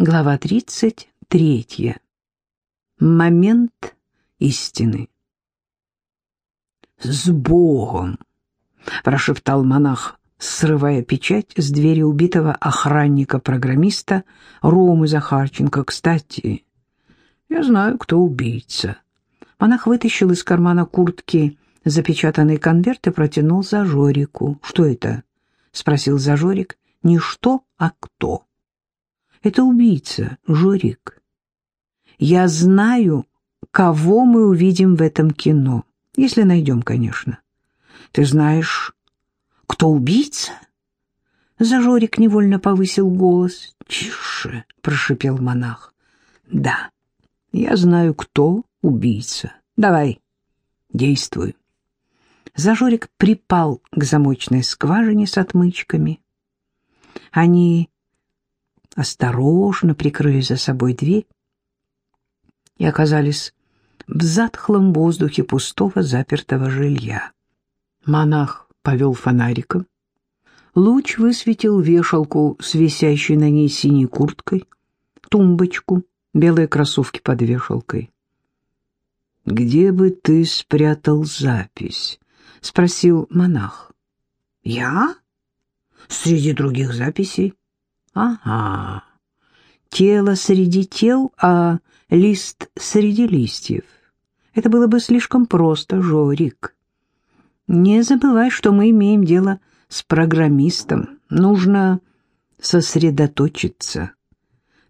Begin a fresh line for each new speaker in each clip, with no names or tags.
Глава 33. Момент истины. «С Богом!» — прошептал монах, срывая печать с двери убитого охранника-программиста Ромы Захарченко. «Кстати, я знаю, кто убийца». Монах вытащил из кармана куртки запечатанный конверт и протянул Зажорику. «Что это?» — спросил Зажорик. «Не что, а кто». Это убийца, Жорик. Я знаю, кого мы увидим в этом кино, если найдем, конечно. Ты знаешь, кто убийца? Зажорик невольно повысил голос. «Тише!» — прошипел монах. «Да, я знаю, кто убийца. Давай, действуй». Зажорик припал к замочной скважине с отмычками. Они осторожно прикрыли за собой дверь и оказались в затхлом воздухе пустого запертого жилья. Монах повел фонариком. Луч высветил вешалку с висящей на ней синей курткой, тумбочку, белые кроссовки под вешалкой. «Где бы ты спрятал запись?» — спросил монах. «Я? Среди других записей?» Ага. Тело среди тел, а лист среди листьев. Это было бы слишком просто, Жорик. Не забывай, что мы имеем дело с программистом. Нужно сосредоточиться.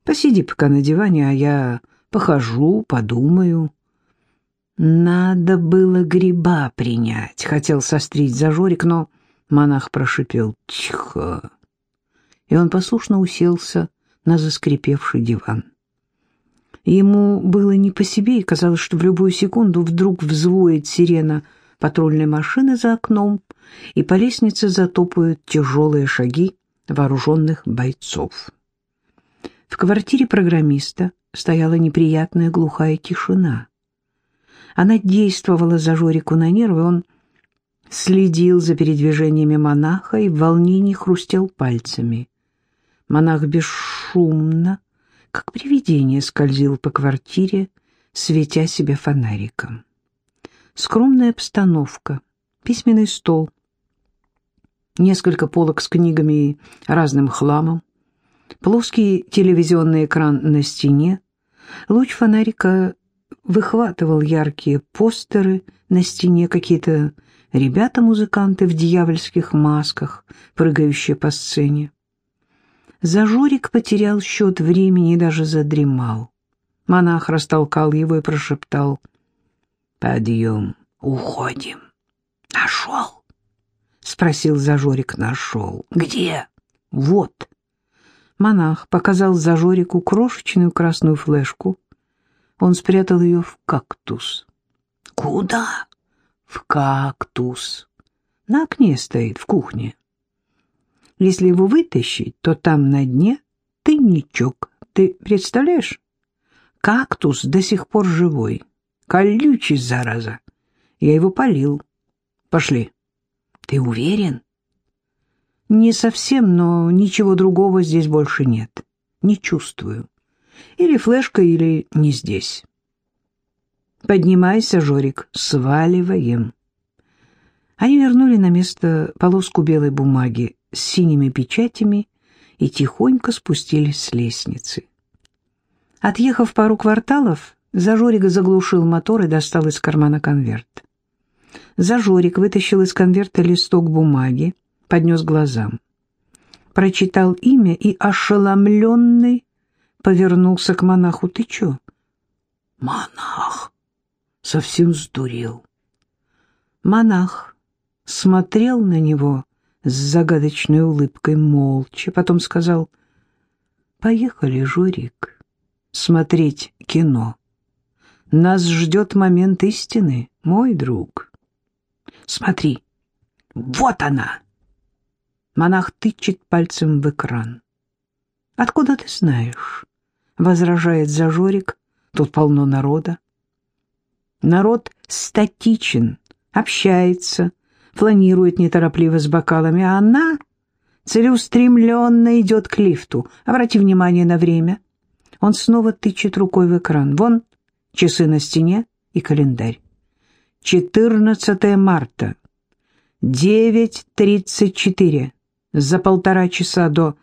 Посиди пока на диване, а я похожу, подумаю. Надо было гриба принять, хотел сострить за Жорик, но монах прошипел. Тихо и он послушно уселся на заскрипевший диван. Ему было не по себе, и казалось, что в любую секунду вдруг взвоет сирена патрульной машины за окном, и по лестнице затопают тяжелые шаги вооруженных бойцов. В квартире программиста стояла неприятная глухая тишина. Она действовала за Жорику на нервы, он следил за передвижениями монаха и в волнении хрустел пальцами. Монах бесшумно, как привидение, скользил по квартире, светя себе фонариком. Скромная обстановка, письменный стол, несколько полок с книгами и разным хламом, плоский телевизионный экран на стене, луч фонарика выхватывал яркие постеры на стене, какие-то ребята-музыканты в дьявольских масках, прыгающие по сцене. Зажорик потерял счет времени и даже задремал. Монах растолкал его и прошептал. «Подъем, уходим». «Нашел?» — спросил Зажорик. «Нашел. Где?» «Вот». Монах показал Зажорику крошечную красную флешку. Он спрятал ее в кактус. «Куда?» «В кактус. На окне стоит, в кухне». Если его вытащить, то там на дне тайничок. Ты представляешь? Кактус до сих пор живой. Колючий, зараза. Я его полил. Пошли. Ты уверен? Не совсем, но ничего другого здесь больше нет. Не чувствую. Или флешка, или не здесь. Поднимайся, Жорик, сваливаем. Они вернули на место полоску белой бумаги с синими печатями и тихонько спустились с лестницы. Отъехав пару кварталов, Зажорик заглушил мотор и достал из кармана конверт. Зажорик вытащил из конверта листок бумаги, поднес глазам. Прочитал имя и, ошеломленный, повернулся к монаху. «Ты чё?» «Монах!» Совсем сдурел. Монах смотрел на него с загадочной улыбкой молча, потом сказал, «Поехали, Жорик, смотреть кино. Нас ждет момент истины, мой друг. Смотри, вот она!» Монах тычет пальцем в экран. «Откуда ты знаешь?» — возражает Зажорик. «Тут полно народа». Народ статичен, общается, фланирует неторопливо с бокалами, а она целеустремленно идет к лифту. Обрати внимание на время. Он снова тычет рукой в экран. Вон часы на стене и календарь. 14 марта. 9.34. За полтора часа до...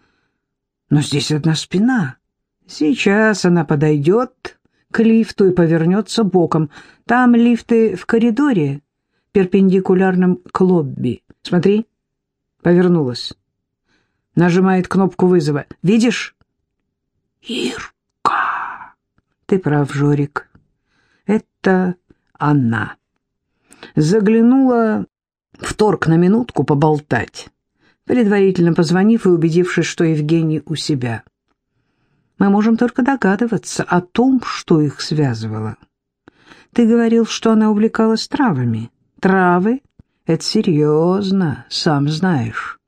Но здесь одна спина. Сейчас она подойдет к лифту и повернется боком. Там лифты в коридоре, перпендикулярном к лобби. Смотри, повернулась. Нажимает кнопку вызова. Видишь? Ирка! Ты прав, Жорик. Это она. Заглянула в торг на минутку поболтать, предварительно позвонив и убедившись, что Евгений у себя. Мы можем только догадываться о том, что их связывало. Ты говорил, что она увлекалась травами. Травы — это серьезно, сам знаешь.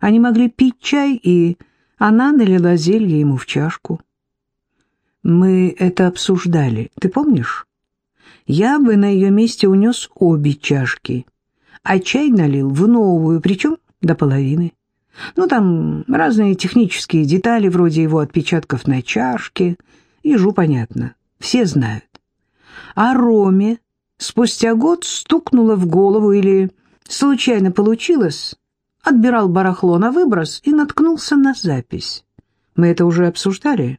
Они могли пить чай, и она налила зелье ему в чашку. Мы это обсуждали, ты помнишь? Я бы на ее месте унес обе чашки, а чай налил в новую, причем до половины. Ну, там разные технические детали, вроде его отпечатков на чашке. Ежу понятно, все знают. А Роме спустя год стукнуло в голову или случайно получилось, отбирал барахло на выброс и наткнулся на запись. Мы это уже обсуждали.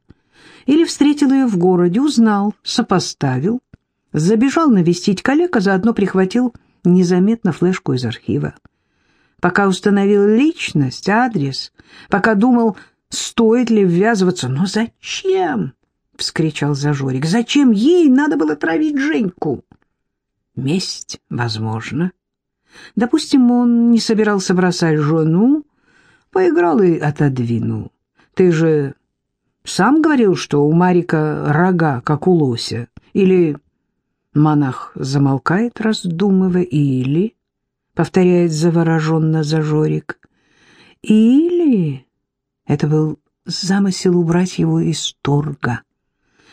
Или встретил ее в городе, узнал, сопоставил, забежал навестить коллег, а заодно прихватил незаметно флешку из архива пока установил личность, адрес, пока думал, стоит ли ввязываться. Но зачем? — вскричал Зажорик. «Зачем ей надо было травить Женьку?» «Месть, возможно. Допустим, он не собирался бросать жену, поиграл и отодвинул. Ты же сам говорил, что у Марика рога, как у лося. Или монах замолкает, раздумывая, или...» — повторяет завороженно Зажорик. Или это был замысел убрать его из торга,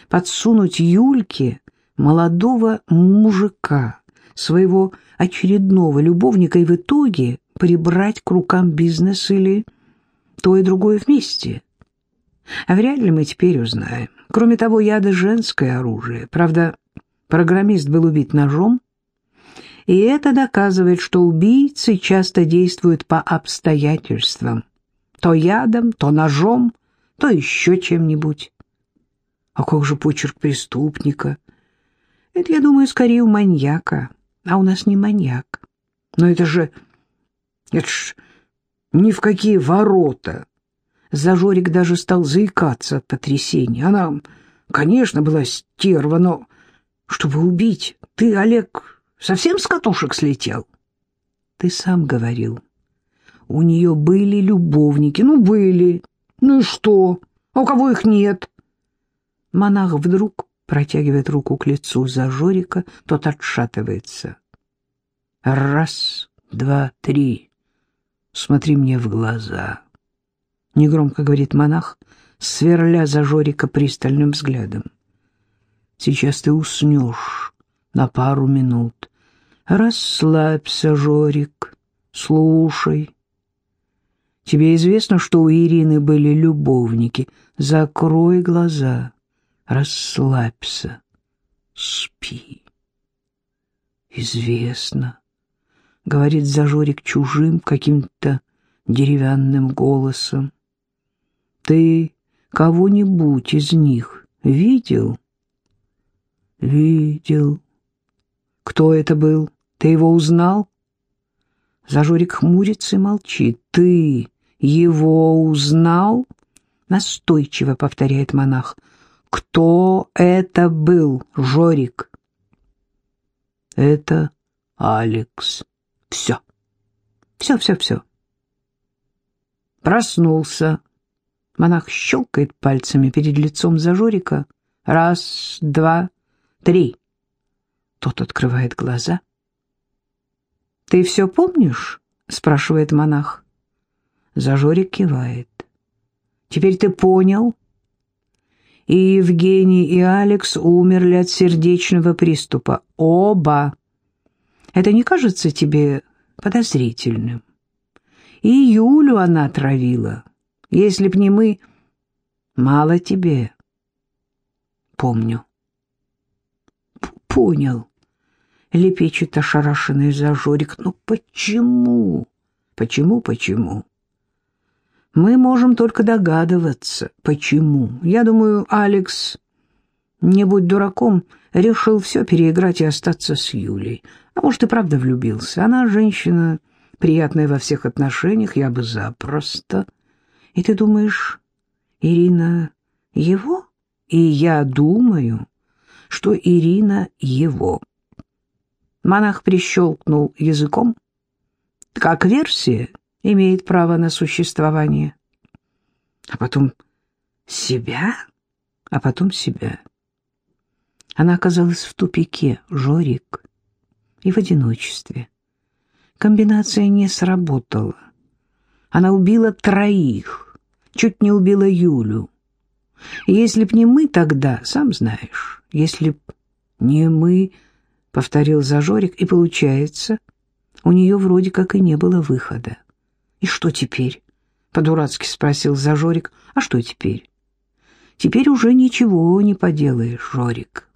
подсунуть Юльке молодого мужика, своего очередного любовника, и в итоге прибрать к рукам бизнес или то и другое вместе. А вряд ли мы теперь узнаем. Кроме того, яда женское оружие. Правда, программист был убит ножом, и это доказывает, что убийцы часто действуют по обстоятельствам. То ядом, то ножом, то еще чем-нибудь. А как же почерк преступника? Это, я думаю, скорее у маньяка. А у нас не маньяк. Но это же... Это ж ни в какие ворота. Зажорик даже стал заикаться от потрясения. Она, конечно, была стерва, но... Чтобы убить, ты, Олег, Совсем с катушек слетел? Ты сам говорил. У нее были любовники. Ну, были. Ну и что? А у кого их нет? Монах вдруг протягивает руку к лицу Зажорика, тот отшатывается. Раз, два, три. Смотри мне в глаза. Негромко говорит монах, сверля Зажорика пристальным взглядом. Сейчас ты уснешь на пару минут. Расслабься, Жорик, слушай. Тебе известно, что у Ирины были любовники. Закрой глаза, расслабься, спи. Известно, говорит Зажорик чужим каким-то деревянным голосом. Ты кого-нибудь из них видел? Видел. Кто это был? Ты его узнал? Зажорик хмурится и молчит. Ты его узнал? Настойчиво повторяет монах. Кто это был, Жорик? Это Алекс. Все. Все, все, все. Проснулся. Монах щелкает пальцами перед лицом Зажорика. Раз, два, три. Тот открывает глаза. «Ты все помнишь?» — спрашивает монах. Зажорик кивает. «Теперь ты понял?» И Евгений, и Алекс умерли от сердечного приступа. Оба. Это не кажется тебе подозрительным? И Юлю она отравила. Если б не мы... Мало тебе. помню. Понял. Лепечет ошарашенный зажорик. Но почему? Почему, почему? Мы можем только догадываться, почему. Я думаю, Алекс, не будь дураком, решил все переиграть и остаться с Юлей. А может, и правда влюбился. Она женщина приятная во всех отношениях, я бы запросто. И ты думаешь, Ирина его? И я думаю, что Ирина его. Монах прищелкнул языком. Как версия имеет право на существование. А потом себя, а потом себя. Она оказалась в тупике, Жорик, и в одиночестве. Комбинация не сработала. Она убила троих, чуть не убила Юлю. Если б не мы тогда, сам знаешь, если б не мы, — повторил Зажорик, и получается, у нее вроде как и не было выхода. «И что теперь?» — по-дурацки спросил Зажорик. «А что теперь?» «Теперь уже ничего не поделаешь, Жорик.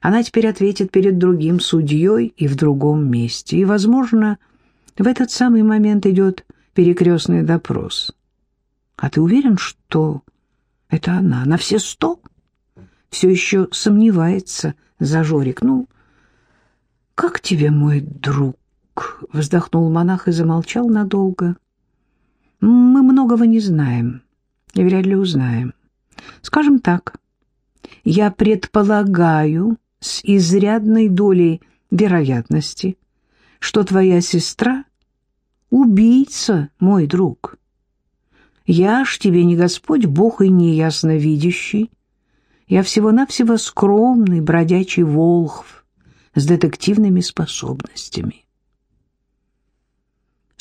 Она теперь ответит перед другим судьей и в другом месте. И, возможно, в этот самый момент идет перекрестный допрос. А ты уверен, что это она? На все сто?» Все еще сомневается Зажорик. «Ну, как тебе, мой друг?» — вздохнул монах и замолчал надолго. «Мы многого не знаем и вряд ли узнаем. Скажем так, я предполагаю с изрядной долей вероятности, что твоя сестра — убийца, мой друг. Я ж тебе не Господь Бог и не ясновидящий. Я всего-навсего скромный бродячий волхв с детективными способностями».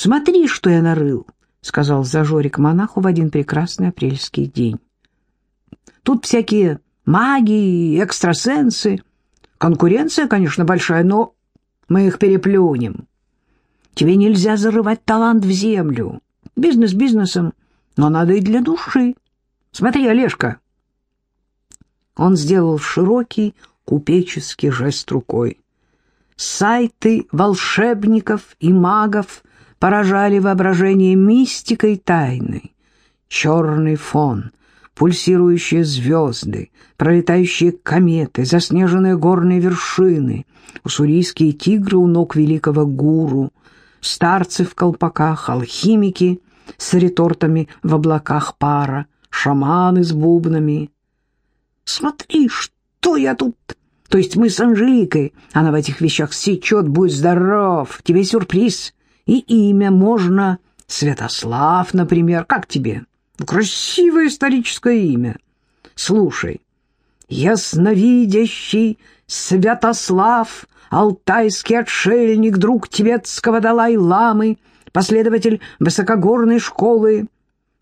«Смотри, что я нарыл», — сказал Зажорик монаху в один прекрасный апрельский день. «Тут всякие маги, экстрасенсы. Конкуренция, конечно, большая, но мы их переплюнем. Тебе нельзя зарывать талант в землю. Бизнес бизнесом, но надо и для души. Смотри, Олежка». Он сделал широкий купеческий жест рукой. Сайты волшебников и магов — поражали воображение мистикой тайны. Черный фон, пульсирующие звезды, пролетающие кометы, заснеженные горные вершины, уссурийские тигры у ног великого гуру, старцы в колпаках, алхимики с ретортами в облаках пара, шаманы с бубнами. «Смотри, что я тут...» То есть мы с Анжеликой. Она в этих вещах сечет, будь здоров. Тебе сюрприз и имя можно Святослав, например. Как тебе? Красивое историческое имя. Слушай, ясновидящий Святослав, алтайский отшельник, друг тибетского Далай-ламы, последователь высокогорной школы,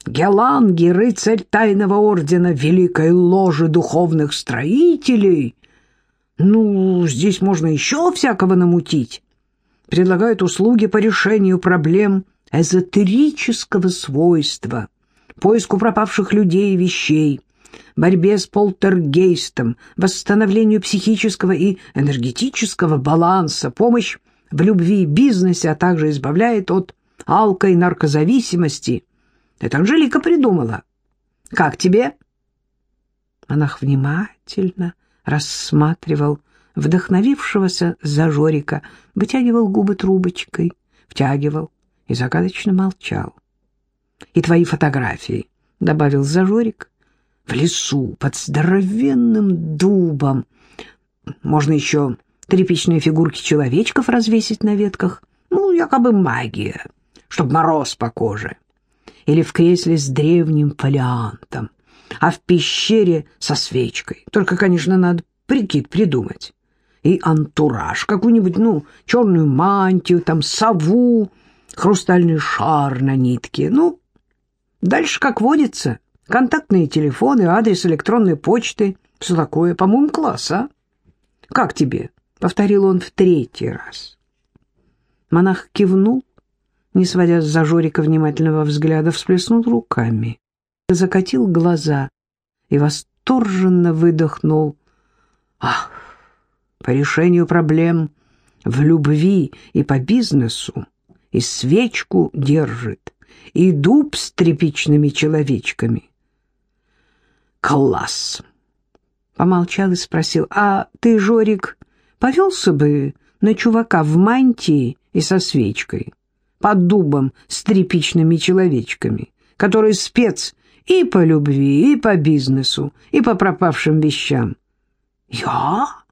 Геланги, рыцарь тайного ордена Великой Ложи духовных строителей. Ну, здесь можно еще всякого намутить предлагают услуги по решению проблем эзотерического свойства, поиску пропавших людей и вещей, борьбе с полтергейстом, восстановлению психического и энергетического баланса, помощь в любви и бизнесе, а также избавляет от алко- и наркозависимости. Это Анжелика придумала. Как тебе? Монах внимательно рассматривал вдохновившегося Зажорика, вытягивал губы трубочкой, втягивал и загадочно молчал. «И твои фотографии», — добавил Зажорик, — «в лесу, под здоровенным дубом. Можно еще тряпичные фигурки человечков развесить на ветках. Ну, якобы магия, чтоб мороз по коже. Или в кресле с древним фолиантом, а в пещере со свечкой. Только, конечно, надо прикид придумать и антураж, какую-нибудь, ну, черную мантию, там, сову, хрустальный шар на нитке. Ну, дальше, как водится, контактные телефоны, адрес электронной почты, все такое, по-моему, класс, а? Как тебе? — повторил он в третий раз. Монах кивнул, не сводя с Зажорика внимательного взгляда, всплеснул руками, закатил глаза и восторженно выдохнул. Ах, по решению проблем в любви и по бизнесу и свечку держит, и дуб с тряпичными человечками. Класс! Помолчал и спросил, а ты, Жорик, повелся бы на чувака в мантии и со свечкой, под дубом с тряпичными человечками, который спец и по любви, и по бизнесу, и по пропавшим вещам. «Я?» —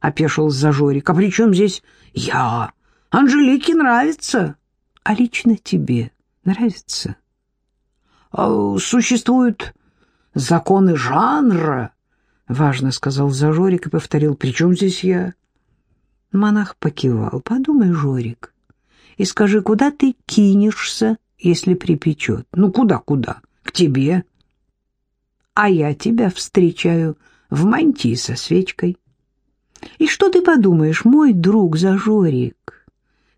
опешил Зажорик. «А при чем здесь я? Анжелике нравится». «А лично тебе нравится?» а, «Существуют законы жанра», — важно сказал Зажорик и повторил. «При чем здесь я?» Монах покивал. «Подумай, Жорик, и скажи, куда ты кинешься, если припечет? Ну, куда-куда? К тебе. А я тебя встречаю в мантии со свечкой. И что ты подумаешь, мой друг Зажорик?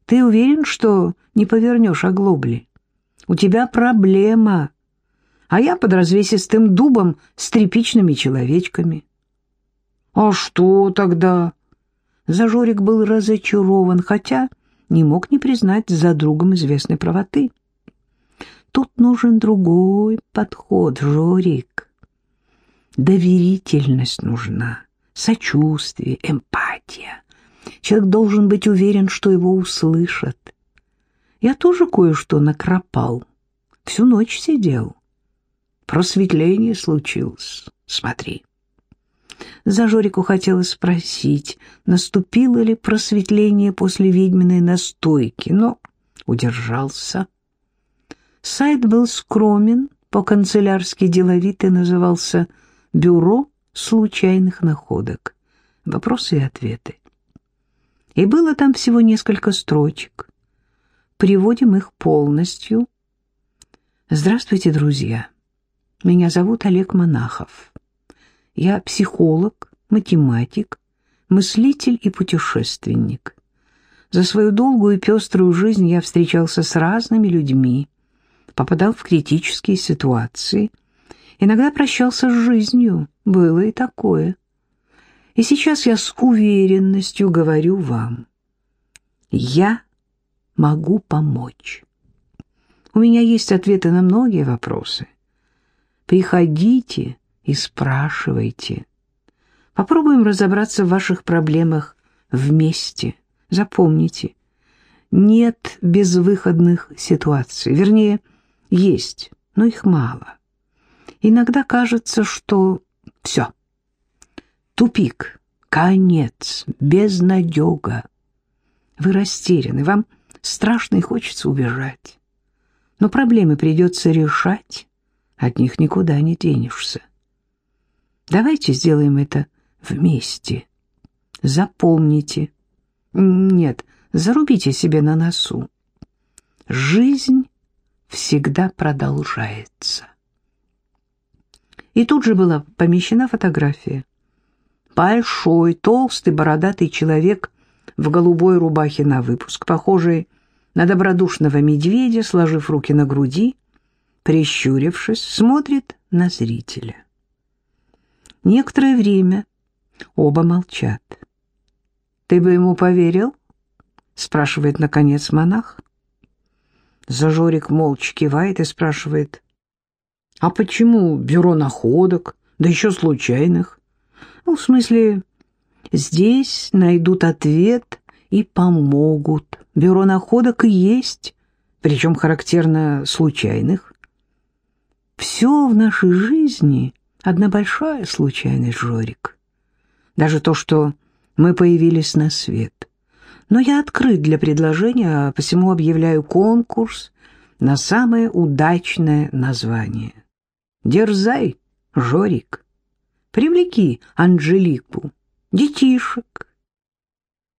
Ты уверен, что не повернешь оглобли? У тебя проблема, а я под развесистым дубом с тряпичными человечками. А что тогда? Зажорик был разочарован, хотя не мог не признать за другом известной правоты. Тут нужен другой подход, Жорик. Доверительность нужна, сочувствие, эмпатия. Человек должен быть уверен, что его услышат. Я тоже кое-что накропал. Всю ночь сидел. Просветление случилось. Смотри. За Жорику хотелось спросить, наступило ли просветление после ведьминой настойки, но удержался. Сайт был скромен, по-канцелярски деловит и назывался «Бюро случайных находок». Вопросы и ответы. И было там всего несколько строчек. Приводим их полностью. Здравствуйте, друзья. Меня зовут Олег Монахов. Я психолог, математик, мыслитель и путешественник. За свою долгую и пеструю жизнь я встречался с разными людьми, попадал в критические ситуации, иногда прощался с жизнью, было и такое. И сейчас я с уверенностью говорю вам, я могу помочь. У меня есть ответы на многие вопросы. Приходите и спрашивайте. Попробуем разобраться в ваших проблемах вместе. Запомните, нет безвыходных ситуаций. Вернее, есть, но их мало. Иногда кажется, что все. Тупик, конец, безнадега. Вы растеряны, вам страшно и хочется убежать. Но проблемы придется решать, от них никуда не денешься. Давайте сделаем это вместе. Запомните. Нет, зарубите себе на носу. Жизнь всегда продолжается. И тут же была помещена фотография. Большой, толстый, бородатый человек в голубой рубахе на выпуск, похожий на добродушного медведя, сложив руки на груди, прищурившись, смотрит на зрителя. Некоторое время оба молчат. «Ты бы ему поверил?» — спрашивает, наконец, монах. Зажорик молча кивает и спрашивает. «А почему бюро находок, да еще случайных?» «Ну, в смысле, здесь найдут ответ и помогут. Бюро находок и есть, причем характерно случайных. Все в нашей жизни Одна большая случайность, Жорик. Даже то, что мы появились на свет. Но я открыт для предложения, а посему объявляю конкурс на самое удачное название. Дерзай, Жорик. Привлеки Анжелику, детишек,